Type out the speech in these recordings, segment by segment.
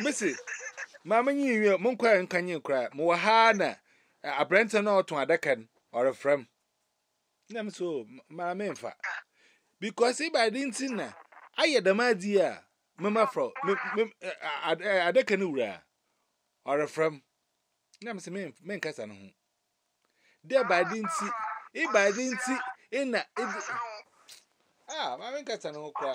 Missy, Mamma, you, Monqua and Canyon cry, Mohana, a Brenton or to a decan or a frame. Nam so, my menfa. Because if I didn't see her, I had a mad dear, Mamma fro, a decanura or a frame. Nam so, men There by didn't see, if I didn't see, in a. Ah, my men Cassan will cry.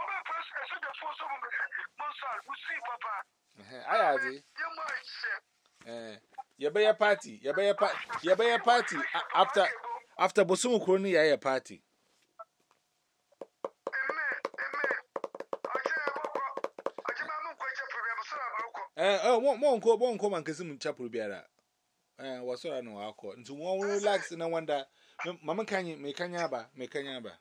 ọba fẹsẹ ẹsẹ jẹ fún sọmọ mi mọ sàn mo sì papa. ayé adé. yẹ mọ ẹsẹ. yɛbɛyɛ party yɛbɛyɛ pa yɛbɛyɛ party after after bosom kuro no yɛayɛ party mɔnkɔ mɔnkɔ mankɛsi mu chapel biara wɔsɔra no waakɔ nti wɔn relax na wanda mamekanye mekanye aba mekanye aba